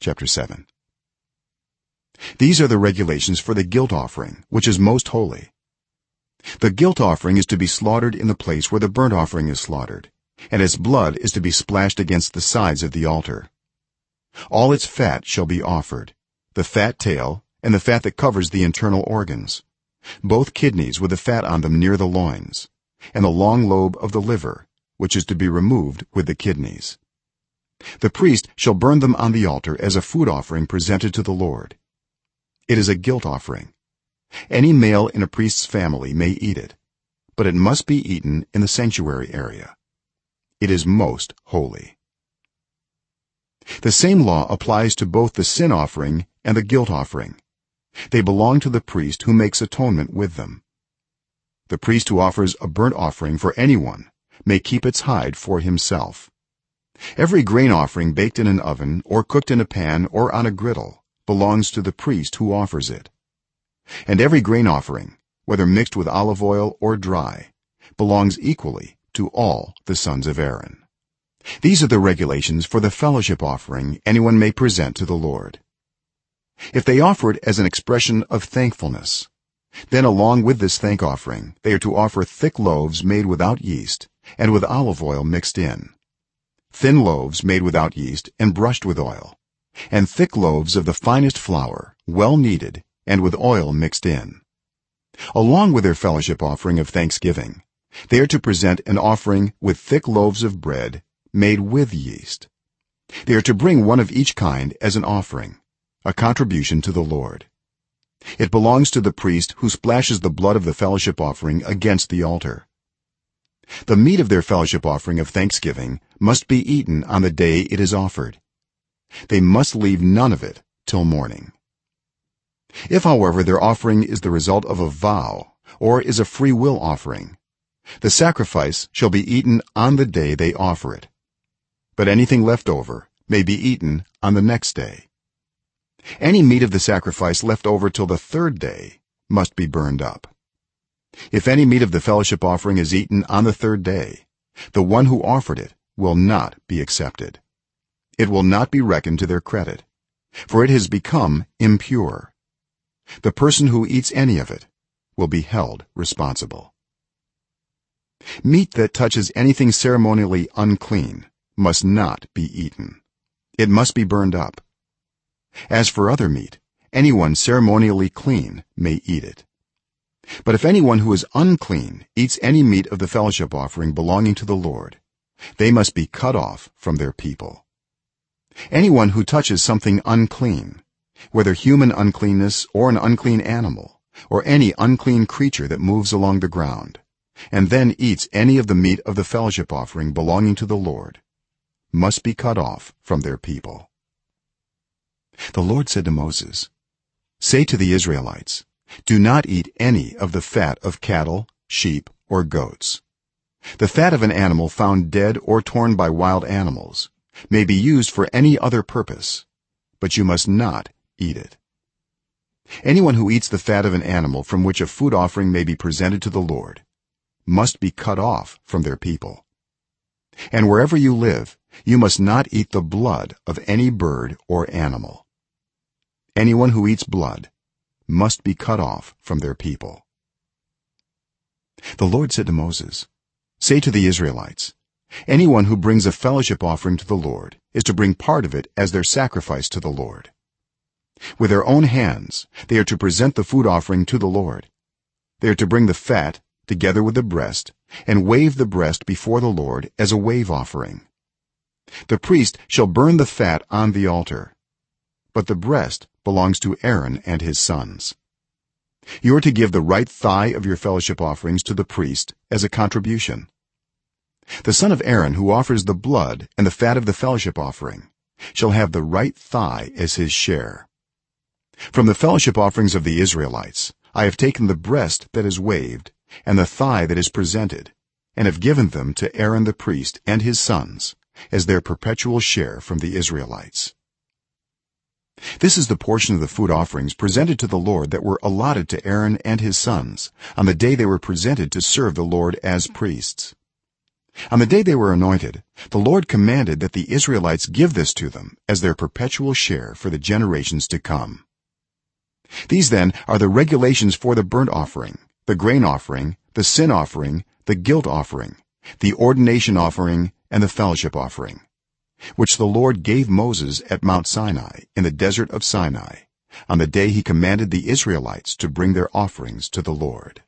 chapter 7 these are the regulations for the guilt offering which is most holy. The guilt offering is to be slaughtered in the place where the burnt offering is slaughtered and its blood is to be splashed against the sides of the altar. All its fat shall be offered the fat tail and the fat that covers the internal organs both kidneys with the fat on them near the loins and the long lobe of the liver which is to be removed with the kidneys the priest shall burn them on the altar as a food offering presented to the lord. It is a guilt offering. Any male in a priest's family may eat it but it must be eaten in the sanctuary area. It is most holy. The same law applies to both the sin offering and the guilt offering. They belong to the priest who makes atonement with them. The priest who offers a burnt offering for anyone may keep its hide for himself every grain offering baked in an oven or cooked in a pan or on a griddle belongs to the priest who offers it. And every grain offering whether mixed with olive oil or dry belongs equally to all the sons of aaron. These are the regulations for the fellowship offering anyone may present to the lord. If they offer it as an expression of thankfulness then along with this thank offering they are to offer thick loaves made without yeast and with olive oil mixed in thin loaves made without yeast and brushed with oil and thick loaves of the finest flour well kneaded and with oil mixed in. Along with their fellowship offering of thanksgiving they are to present an offering with thick loaves of bread made with yeast. They are to bring one of each kind as an offering a contribution to the lord. It belongs to the priest who splashes the blood of the fellowship offering against the altar the meat of their fellowship offering of thanksgiving must be eaten on the day it is offered. They must leave none of it till morning. If however their offering is the result of a vow or is a free will offering the sacrifice shall be eaten on the day they offer it. But anything left over may be eaten on the next day. Any meat of the sacrifice left over till the third day must be burned up if any meat of the fellowship offering is eaten on the third day the one who offered it will not be accepted. It will not be reckoned to their credit for it has become impure. The person who eats any of it will be held responsible. Meat that touches anything ceremonially unclean must not be eaten. It must be burned up. As for other meat anyone ceremonially clean may eat it but if anyone who is unclean eats any meat of the fellowship offering belonging to the lord they must be cut off from their people. Anyone who touches something unclean whether human uncleanness or an unclean animal or any unclean creature that moves along the ground and then eats any of the meat of the fellowship offering belonging to the lord must be cut off from their people. The lord said to moses say to the israelites do not eat any of the fat of cattle sheep or goats. The fat of an animal found dead or torn by wild animals may be used for any other purpose but you must not eat it. Anyone who eats the fat of an animal from which a food offering may be presented to the lord must be cut off from their people. And wherever you live you must not eat the blood of any bird or animal. Anyone who eats blood must be cut off from their people. The lord said to moses say to the israelites anyone who brings a fellowship offering to the lord is to bring part of it as their sacrifice to the lord. With their own hands they are to present the food offering to the lord. They are to bring the fat together with the breast and wave the breast before the lord as a wave offering. The priest shall burn the fat on the altar but the breast belongs to aaron and his sons. You are to give the right thigh of your fellowship offerings to the priest as a contribution. The son of aaron who offers the blood and the fat of the fellowship offering shall have the right thigh as his share. From the fellowship offerings of the israelites i have taken the breast that is waved and the thigh that is presented and have given them to aaron the priest and his sons as their perpetual share from the israelites this is the portion of the food offerings presented to the lord that were allotted to aaron and his sons on the day they were presented to serve the lord as priests. On the day they were anointed the lord commanded that the israelites give this to them as their perpetual share for the generations to come. These then are the regulations for the burnt offering the grain offering the sin offering the guilt offering the ordination offering and the fellowship offering which the lord gave moses at mount sinai in the desert of sinai on the day he commanded the israelites to bring their offerings to the lord